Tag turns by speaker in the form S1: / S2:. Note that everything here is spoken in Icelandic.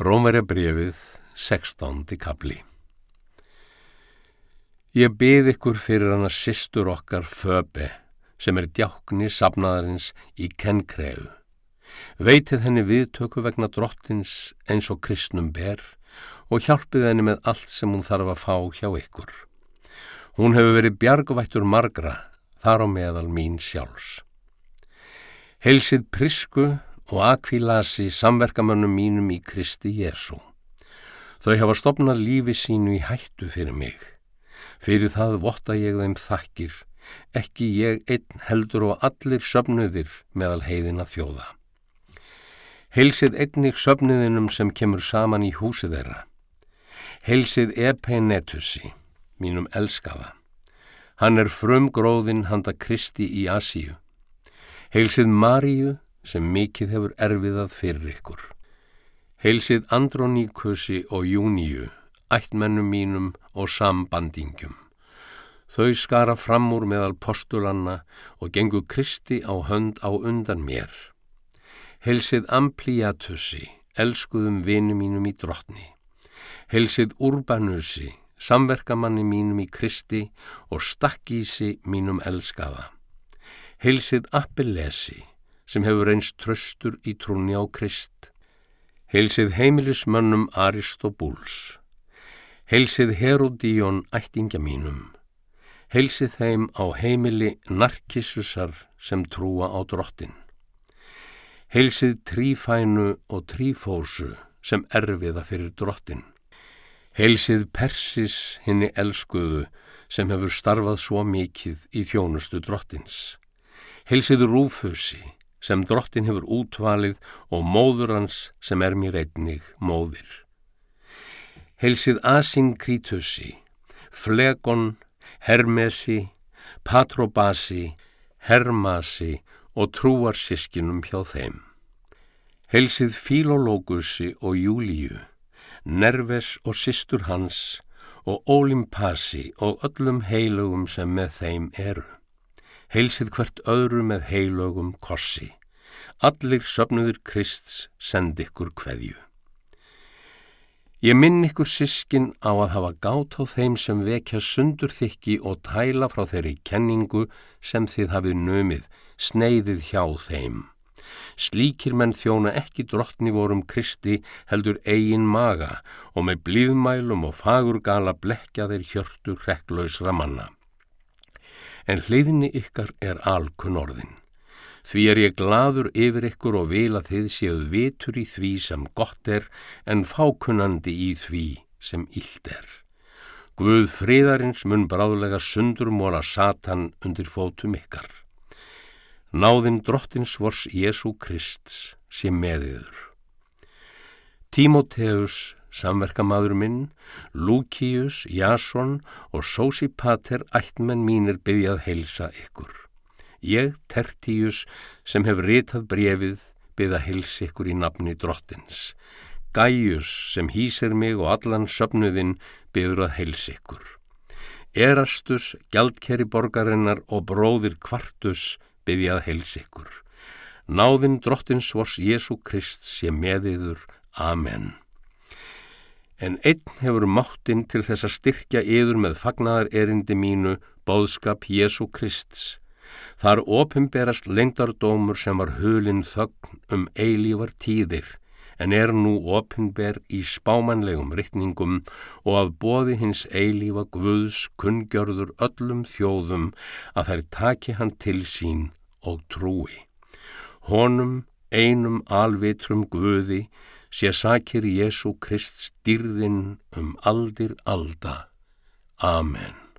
S1: Rómverja brefið, 16. kapli Ég byð ykkur fyrir hana sýstur okkar Föbe, sem er djákni safnaðarins í Kenkreu. Veitið henni viðtöku vegna drottins eins og kristnum ber og hjálpið henni með allt sem hún þarf að fá hjá ykkur. Hún hefur verið bjargvættur margra, þar á meðal mín sjálfs. Helsið prisku og akvílasi samverkamönnum mínum í Kristi Jésu. Þau hafa stopnað lífi sínu í hættu fyrir mig. Fyrir það votta ég þeim þakkir, ekki ég einn heldur og allir söfnuðir meðal heiðina þjóða. Heilsið einnig söfnuðinum sem kemur saman í húsið þeirra. Heilsið Epenetusi, mínum elskaða. Hann er frumgróðinn handa Kristi í Asíu. Heilsið Maríu, sem mikið hefur erfiðað fyrir ykkur. Heilsið Androníkusi og Júníu, ættmennum mínum og sambandingjum. Þau skara fram úr meðal postulanna og gengu Kristi á hönd á undan mér. Heilsið Ampliatusi, elskuðum vinu mínum í drottni. Heilsið Urbanusi, samverkamanni mínum í Kristi og stakkísi mínum elskaða. Heilsið Appelesi, sem hefur einst tröstur í trúni á Krist. Heilsið heimilismönnum Aristobúls. Heilsið Herodíón ættingja mínum. Heilsið þeim á heimili Narkissusar sem trúa á drottin. Heilsið Trífænu og Trífósu sem erfiða fyrir drottin. Heilsið Persis henni elskuðu sem hefur starfað svo mikið í þjónustu drottins. Heilsið Rúfusi sem drottin hefur útvalið og móður hans sem er mér einnig móðir. Helsið Asinkrítusi, Flegon, Hermesi, Patrobasi, Hermasi og trúarsískinum hjá þeim. Helsið Filológusi og Júliu, Nerves og sýstur hans og Ólimpasi og öllum heilugum sem með þeim eru heilsið hvert öðru með heilögum kossi. Allir söpnuður Krists send ykkur kveðju. Ég minn ykkur sískin á að hafa gát á þeim sem vekja sundur þykki og tæla frá þeirri kenningu sem þið hafið nömið, sneiðið hjá þeim. Slíkir menn þjóna ekki drottni vorum Kristi heldur eigin maga og með blíðmælum og fagurgala blekja þeir hjörtur hrekklausra manna en hliðinni ykkar er alkunn orðin. Því er ég gladur yfir ykkur og vil að þið séuð vitur í því sem gott er en fákunnandi í því sem illt er. Guð friðarins mun bráðlega sundur móla Satan undir fótum ykkar. Náðin drottins vors Jésu Krist sé meðiður. Tímoteus samverkamaður minn, Lúkíus, Jason og Sósipater ættmenn mínir byggjað heilsa ykkur. Ég, Tertíus, sem hef ritað brefið, byggða heilsa ykkur í nafni drottins. Gæjus, sem hýsir mig og allan söpnuðinn, byggður að heilsa ykkur. Erastus, gjaldkerri borgarinnar og bróðir kvartus byggjað heilsa ykkur. Náðinn drottins vors Jésu Krist sé meðiður. Amen en einn hefur máttinn til þess að styrkja yður með fagnaðar erindi mínu, bóðskap Jésu Krists. Þar opimberast lengdardómur sem var hulinn þögn um eilívar tíðir, en er nú opimber í spámanlegum rittningum og að bóði hins eilífa Guðs kunngjörður öllum þjóðum að þær taki hann til sín og trúi. Honum, einum alvitrum Guði, sé sakir Jésu Krist styrðin um aldir alda. Amen.